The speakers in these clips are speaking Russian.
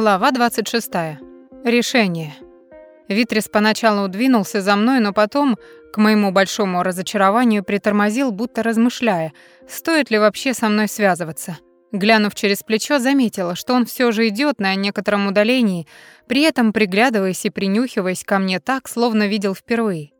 Глава 26. Решение. Витрис поначалу двинулся за мной, но потом, к моему большому разочарованию, притормозил, будто размышляя, стоит ли вообще со мной связываться. Глянув через плечо, заметила, что он все же идет на некотором удалении, при этом приглядываясь и принюхиваясь ко мне так, словно видел впервые.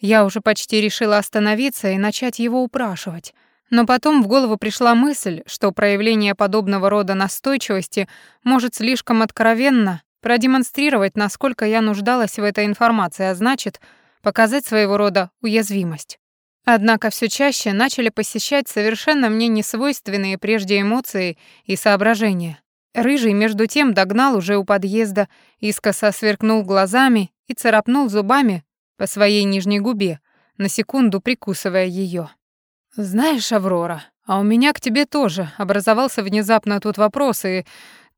Я уже почти решила остановиться и начать его упрашивать. Но потом в голову пришла мысль, что проявление подобного рода настойчивости может слишком откровенно продемонстрировать, насколько я нуждалась в этой информации, а значит, показать своего рода уязвимость. Однако все чаще начали посещать совершенно мне несвойственные прежде эмоции и соображения. Рыжий, между тем, догнал уже у подъезда, искоса сверкнул глазами и царапнул зубами по своей нижней губе, на секунду прикусывая ее. «Знаешь, Аврора, а у меня к тебе тоже образовался внезапно тут вопрос, и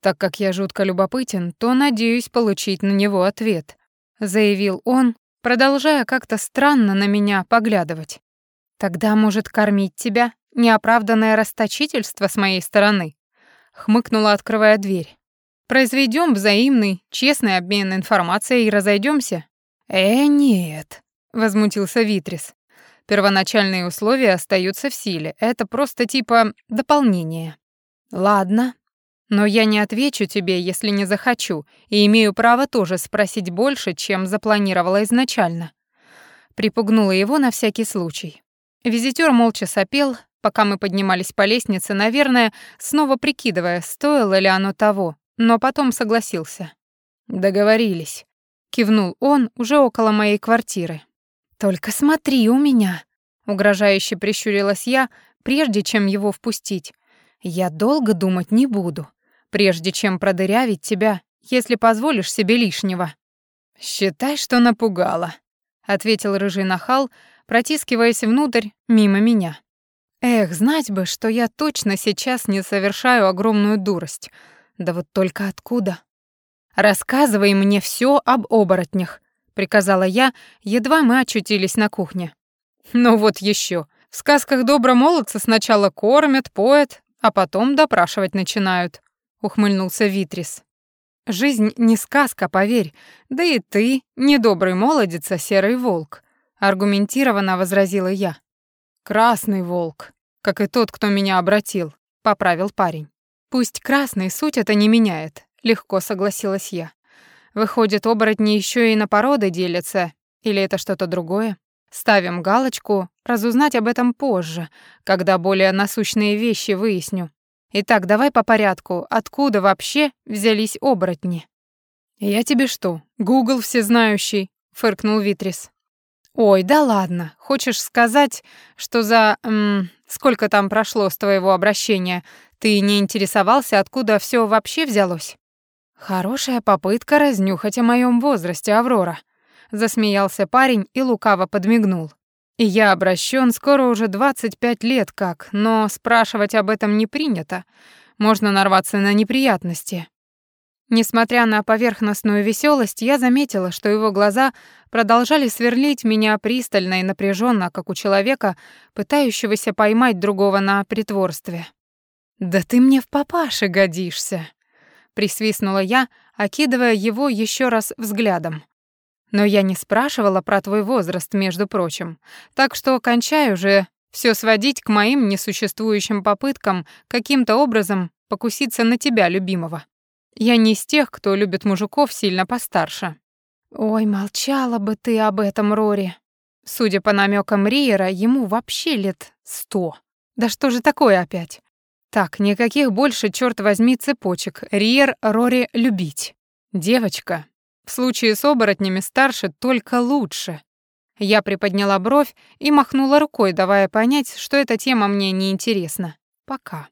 так как я жутко любопытен, то надеюсь получить на него ответ», — заявил он, продолжая как-то странно на меня поглядывать. Тогда может кормить тебя неоправданное расточительство с моей стороны, хмыкнула, открывая дверь. Произведем взаимный, честный обмен информацией и разойдемся. Э, нет, возмутился Витрис. Первоначальные условия остаются в силе. Это просто типа дополнение. Ладно, но я не отвечу тебе, если не захочу, и имею право тоже спросить больше, чем запланировала изначально. Припугнула его на всякий случай. Визитер молча сопел, пока мы поднимались по лестнице, наверное, снова прикидывая, стоило ли оно того, но потом согласился. «Договорились», — кивнул он уже около моей квартиры. «Только смотри у меня», — угрожающе прищурилась я, прежде чем его впустить. «Я долго думать не буду, прежде чем продырявить тебя, если позволишь себе лишнего». «Считай, что напугала», — ответил рыжий нахал, протискиваясь внутрь мимо меня. Эх, знать бы, что я точно сейчас не совершаю огромную дурость. Да вот только откуда? Рассказывай мне все об оборотнях, приказала я, едва мы очутились на кухне. Ну вот еще. В сказках добро молодца сначала кормят, поят, а потом допрашивать начинают, ухмыльнулся Витрис. Жизнь не сказка, поверь. Да и ты не добрый молодец, а серый волк аргументированно возразила я. Красный волк, как и тот, кто меня обратил, поправил парень. Пусть красный суть это не меняет, легко согласилась я. Выходит, оборотни еще и на породы делятся, или это что-то другое? Ставим галочку, разузнать об этом позже, когда более насущные вещи выясню. Итак, давай по порядку, откуда вообще взялись оборотни? Я тебе что, Гугл всезнающий, фыркнул Витрис. «Ой, да ладно. Хочешь сказать, что за... М, сколько там прошло с твоего обращения, ты не интересовался, откуда все вообще взялось?» «Хорошая попытка разнюхать о моем возрасте, Аврора», — засмеялся парень и лукаво подмигнул. «И я обращен скоро уже 25 лет как, но спрашивать об этом не принято. Можно нарваться на неприятности. Несмотря на поверхностную веселость, я заметила, что его глаза продолжали сверлить меня пристально и напряженно, как у человека, пытающегося поймать другого на притворстве. «Да ты мне в папаше годишься», — присвистнула я, окидывая его еще раз взглядом. «Но я не спрашивала про твой возраст, между прочим, так что кончай уже все сводить к моим несуществующим попыткам каким-то образом покуситься на тебя, любимого». Я не из тех, кто любит мужиков сильно постарше. Ой, молчала бы ты об этом, Рори. Судя по намекам Риера, ему вообще лет сто. Да что же такое опять? Так, никаких больше, черт возьми, цепочек. Риер Рори любить. Девочка. В случае с оборотнями старше только лучше. Я приподняла бровь и махнула рукой, давая понять, что эта тема мне не интересна. Пока.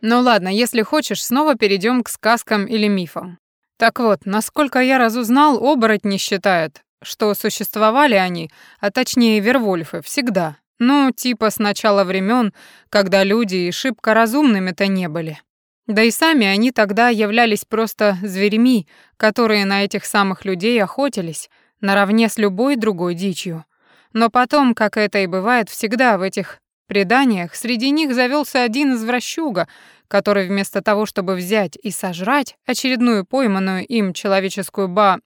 Ну ладно, если хочешь, снова перейдем к сказкам или мифам. Так вот, насколько я разузнал, оборотни считают, что существовали они, а точнее вервольфы, всегда. Ну, типа с начала времен, когда люди и шибко разумными-то не были. Да и сами они тогда являлись просто зверьми, которые на этих самых людей охотились, наравне с любой другой дичью. Но потом, как это и бывает всегда в этих преданиях среди них завелся один извращуга, который вместо того, чтобы взять и сожрать очередную пойманную им человеческую ба...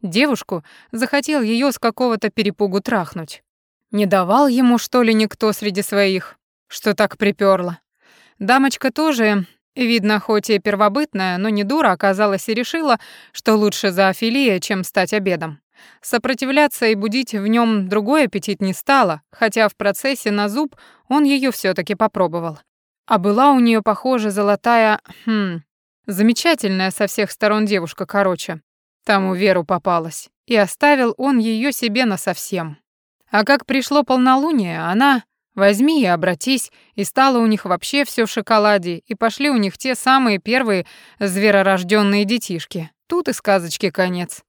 девушку, захотел ее с какого-то перепугу трахнуть. Не давал ему, что ли, никто среди своих, что так приперло. Дамочка тоже, видно, хоть и первобытная, но не дура оказалась и решила, что лучше зоофилия, чем стать обедом. Сопротивляться и будить в нем другой аппетит не стало, хотя в процессе на зуб он ее все таки попробовал. А была у нее, похоже, золотая... Хм... Замечательная со всех сторон девушка, короче. Тому Веру попалась. И оставил он ее себе насовсем. А как пришло полнолуние, она... Возьми и обратись, и стало у них вообще все в шоколаде, и пошли у них те самые первые зверорожденные детишки. Тут и сказочки конец.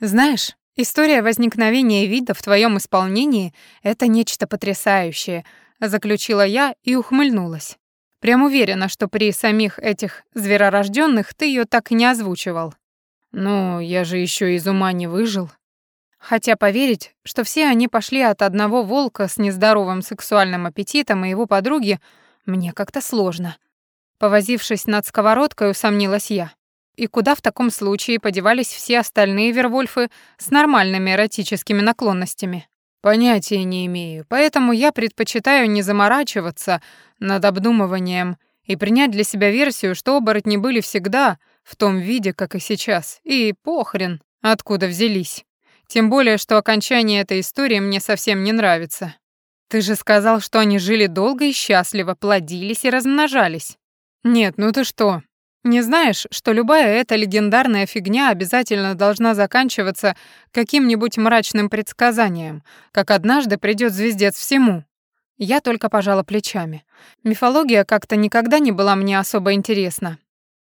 Знаешь, история возникновения вида в твоем исполнении — это нечто потрясающее, заключила я и ухмыльнулась. Прям уверена, что при самих этих зверорожденных ты ее так и не озвучивал. Ну, я же еще из ума не выжил. Хотя поверить, что все они пошли от одного волка с нездоровым сексуальным аппетитом и его подруги, мне как-то сложно. Повозившись над сковородкой, усомнилась я. И куда в таком случае подевались все остальные вервольфы с нормальными эротическими наклонностями? Понятия не имею, поэтому я предпочитаю не заморачиваться над обдумыванием и принять для себя версию, что оборотни были всегда в том виде, как и сейчас, и похрен, откуда взялись. Тем более, что окончание этой истории мне совсем не нравится. Ты же сказал, что они жили долго и счастливо, плодились и размножались. Нет, ну ты что? Не знаешь, что любая эта легендарная фигня обязательно должна заканчиваться каким-нибудь мрачным предсказанием, как однажды придёт звездец всему? Я только пожала плечами. Мифология как-то никогда не была мне особо интересна.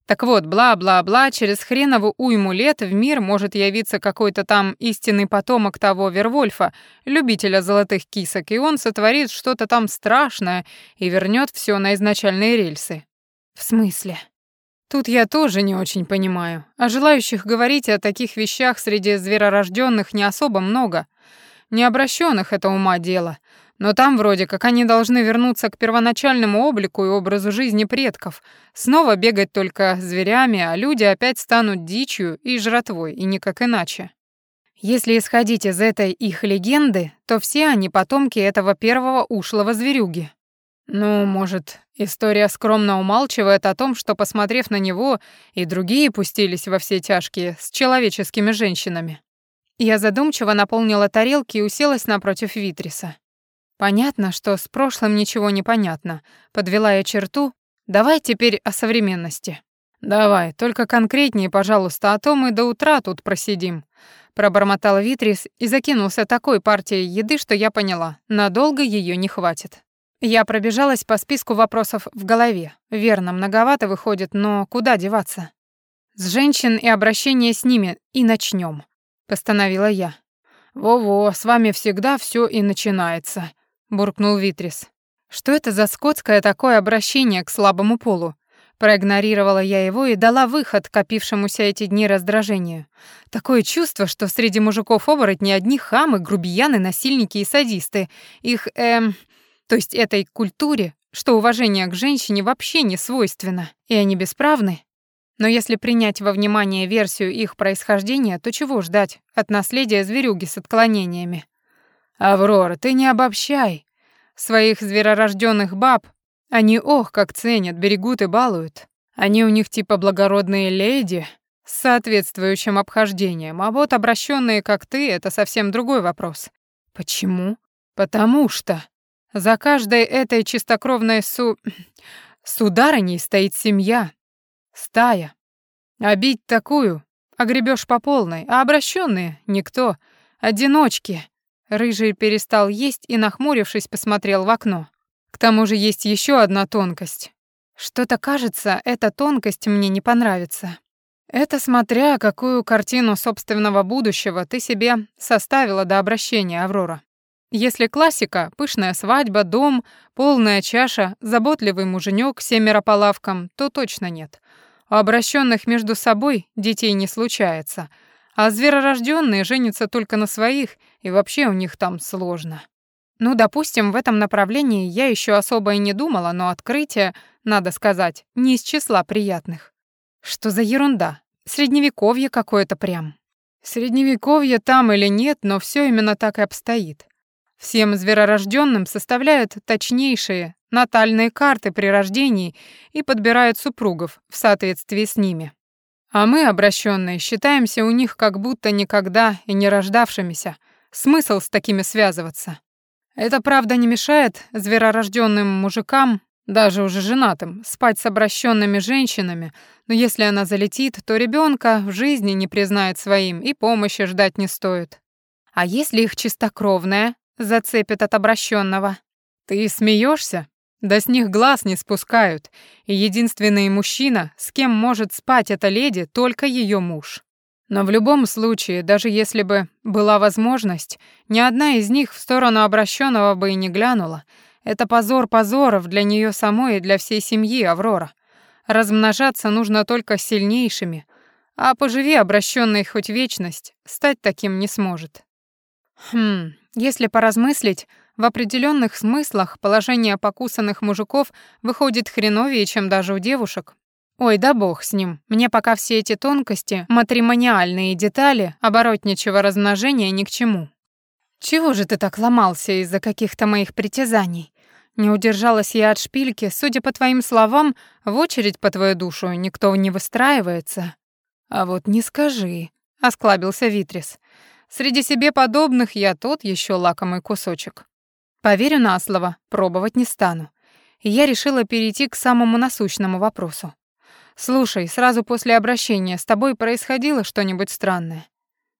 Так вот, бла-бла-бла, через хренову уйму лет в мир может явиться какой-то там истинный потомок того Вервольфа, любителя золотых кисок, и он сотворит что-то там страшное и вернёт всё на изначальные рельсы. В смысле? Тут я тоже не очень понимаю. А желающих говорить о таких вещах среди зверорожденных не особо много. Необращенных это ума дело. Но там вроде как они должны вернуться к первоначальному облику и образу жизни предков, снова бегать только зверями, а люди опять станут дичью и жратвой, и никак иначе. Если исходить из этой их легенды, то все они потомки этого первого ушлого зверюги. Ну, может, история скромно умалчивает о том, что, посмотрев на него, и другие пустились во все тяжкие с человеческими женщинами. Я задумчиво наполнила тарелки и уселась напротив Витриса. Понятно, что с прошлым ничего не понятно. Подвела я черту. Давай теперь о современности. Давай, только конкретнее, пожалуйста, а то мы до утра тут просидим. Пробормотал Витрис и закинулся такой партией еды, что я поняла, надолго ее не хватит. Я пробежалась по списку вопросов в голове. Верно, многовато выходит, но куда деваться? С женщин и обращения с ними и начнем, постановила я. Во-во, с вами всегда все и начинается, буркнул Витрис. Что это за скотское такое обращение к слабому полу? Проигнорировала я его и дала выход копившемуся эти дни раздражению. Такое чувство, что среди мужиков-оборотни одни хамы, грубияны, насильники и садисты. Их, эм, то есть этой культуре, что уважение к женщине вообще не свойственно, и они бесправны. Но если принять во внимание версию их происхождения, то чего ждать от наследия зверюги с отклонениями? «Аврора, ты не обобщай. Своих зверорожденных баб они ох, как ценят, берегут и балуют. Они у них типа благородные леди с соответствующим обхождением, а вот обращенные, как ты, это совсем другой вопрос. Почему? Потому что за каждой этой чистокровной су... сударыней стоит семья, стая. А бить такую огребешь по полной, а обращенные никто, одиночки. Рыжий перестал есть и, нахмурившись, посмотрел в окно. К тому же есть еще одна тонкость. Что-то кажется, эта тонкость мне не понравится. Это смотря, какую картину собственного будущего ты себе составила до обращения, Аврора. Если классика — пышная свадьба, дом, полная чаша, заботливый муженек, семеро по лавкам, то точно нет. У обращенных между собой детей не случается, а зверорожденные женятся только на своих, и вообще у них там сложно. Ну, допустим, в этом направлении я еще особо и не думала, но открытие, надо сказать, не из числа приятных. Что за ерунда? Средневековье какое-то прям. Средневековье там или нет, но все именно так и обстоит. Всем зверорожденным составляют точнейшие натальные карты при рождении и подбирают супругов в соответствии с ними. А мы, обращенные, считаемся у них как будто никогда и не рождавшимися. Смысл с такими связываться? Это, правда, не мешает зверорожденным мужикам, даже уже женатым, спать с обращенными женщинами, но если она залетит, то ребенка в жизни не признает своим и помощи ждать не стоит. А если их чистокровная зацепит от обращенного? Ты смеешься? Да с них глаз не спускают, и единственный мужчина, с кем может спать эта леди, только ее муж. Но в любом случае, даже если бы была возможность, ни одна из них в сторону обращенного бы и не глянула. Это позор позоров для нее самой и для всей семьи Аврора. Размножаться нужно только сильнейшими, а поживи обращенный хоть вечность, стать таким не сможет. Хм, если поразмыслить, в определенных смыслах положение покусанных мужиков выходит хреновее, чем даже у девушек. Ой, да бог с ним. Мне пока все эти тонкости, матримониальные детали, оборотничьего размножения ни к чему. Чего же ты так ломался из-за каких-то моих притязаний? Не удержалась я от шпильки, судя по твоим словам, в очередь по твою душу никто не выстраивается. А вот не скажи, осклабился Витрис. Среди себе подобных я тот еще лакомый кусочек. Поверю на слово, пробовать не стану. Я решила перейти к самому насущному вопросу. Слушай, сразу после обращения с тобой происходило что-нибудь странное?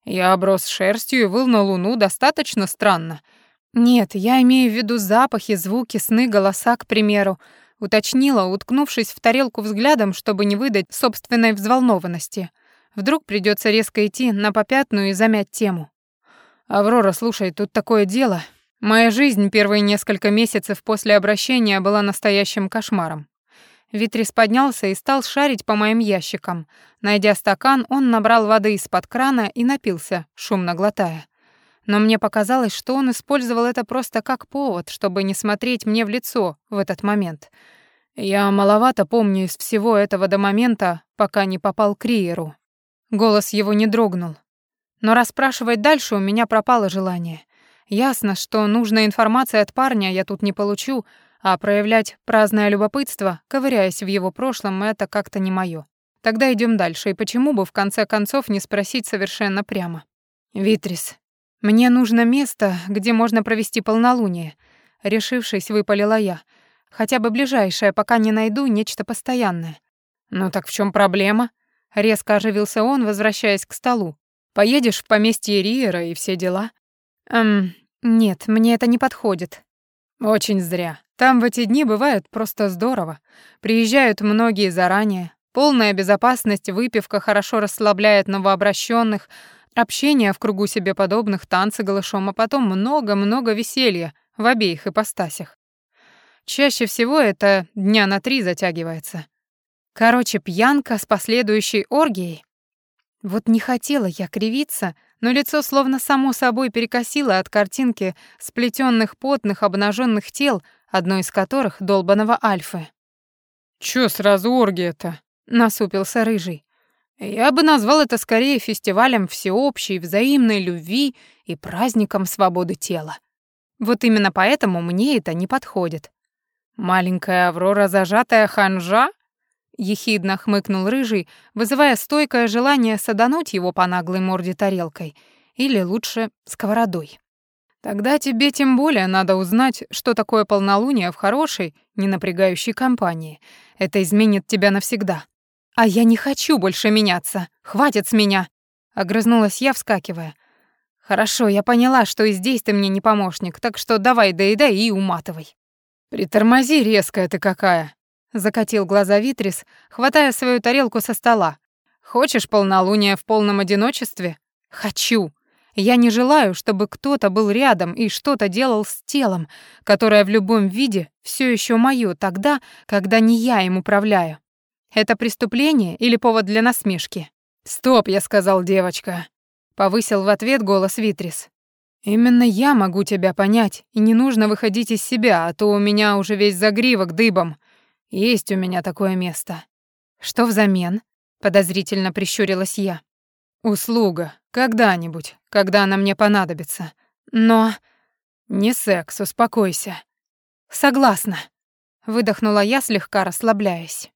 Я оброс шерстью и выл на луну достаточно странно. Нет, я имею в виду запахи, звуки, сны, голоса, к примеру, уточнила, уткнувшись в тарелку взглядом, чтобы не выдать собственной взволнованности. Вдруг придется резко идти на попятную и замять тему. «Аврора, слушай, тут такое дело. Моя жизнь первые несколько месяцев после обращения была настоящим кошмаром. Витрис поднялся и стал шарить по моим ящикам. Найдя стакан, он набрал воды из-под крана и напился, шумно глотая. Но мне показалось, что он использовал это просто как повод, чтобы не смотреть мне в лицо в этот момент. Я маловато помню из всего этого до момента, пока не попал к Риеру. Голос его не дрогнул. Но расспрашивать дальше у меня пропало желание. Ясно, что нужной информации от парня я тут не получу, а проявлять праздное любопытство, ковыряясь в его прошлом, это как-то не моё. Тогда идём дальше, и почему бы в конце концов не спросить совершенно прямо? «Витрис, мне нужно место, где можно провести полнолуние», — решившись, выпалила я. «Хотя бы ближайшее, пока не найду нечто постоянное». «Ну так в чём проблема?» — резко оживился он, возвращаясь к столу. «Поедешь в поместье Риера и все дела?» «Эм, нет, мне это не подходит». «Очень зря. Там в эти дни бывает просто здорово. Приезжают многие заранее. Полная безопасность, выпивка хорошо расслабляет новообращенных, общение в кругу себе подобных, танцы голышом, а потом много-много веселья в обеих ипостасях. Чаще всего это дня на три затягивается. Короче, пьянка с последующей оргией. Вот не хотела я кривиться, но лицо словно само собой перекосило от картинки сплетенных потных обнаженных тел, одной из которых долбаного Альфы. «Чё сразу оргия-то?» — насупился Рыжий. «Я бы назвал это скорее фестивалем всеобщей взаимной любви и праздником свободы тела. Вот именно поэтому мне это не подходит». «Маленькая Аврора зажатая ханжа?» — ехидно хмыкнул Рыжий, вызывая стойкое желание садануть его по наглой морде тарелкой, или лучше сковородой. Тогда тебе тем более надо узнать, что такое полнолуние в хорошей, не напрягающей компании. Это изменит тебя навсегда. А я не хочу больше меняться. Хватит с меня, огрызнулась я, вскакивая. Хорошо, я поняла, что и здесь ты мне не помощник, так что давай доедай и уматывай. Притормози, резкая ты какая, закатил глаза Витрис, хватая свою тарелку со стола. Хочешь полнолуние в полном одиночестве? Хочу. Я не желаю, чтобы кто-то был рядом и что-то делал с телом, которое в любом виде все еще моё тогда, когда не я им управляю. Это преступление или повод для насмешки? «Стоп», — я сказал девочка. Повысил в ответ голос Витрис. Именно я могу тебя понять, и не нужно выходить из себя, а то у меня уже весь загривок дыбом. Есть у меня такое место. Что взамен? Подозрительно прищурилась я. Услуга. Когда-нибудь, когда она мне понадобится. Но... Не секс, успокойся. Согласна. Выдохнула я, слегка расслабляясь.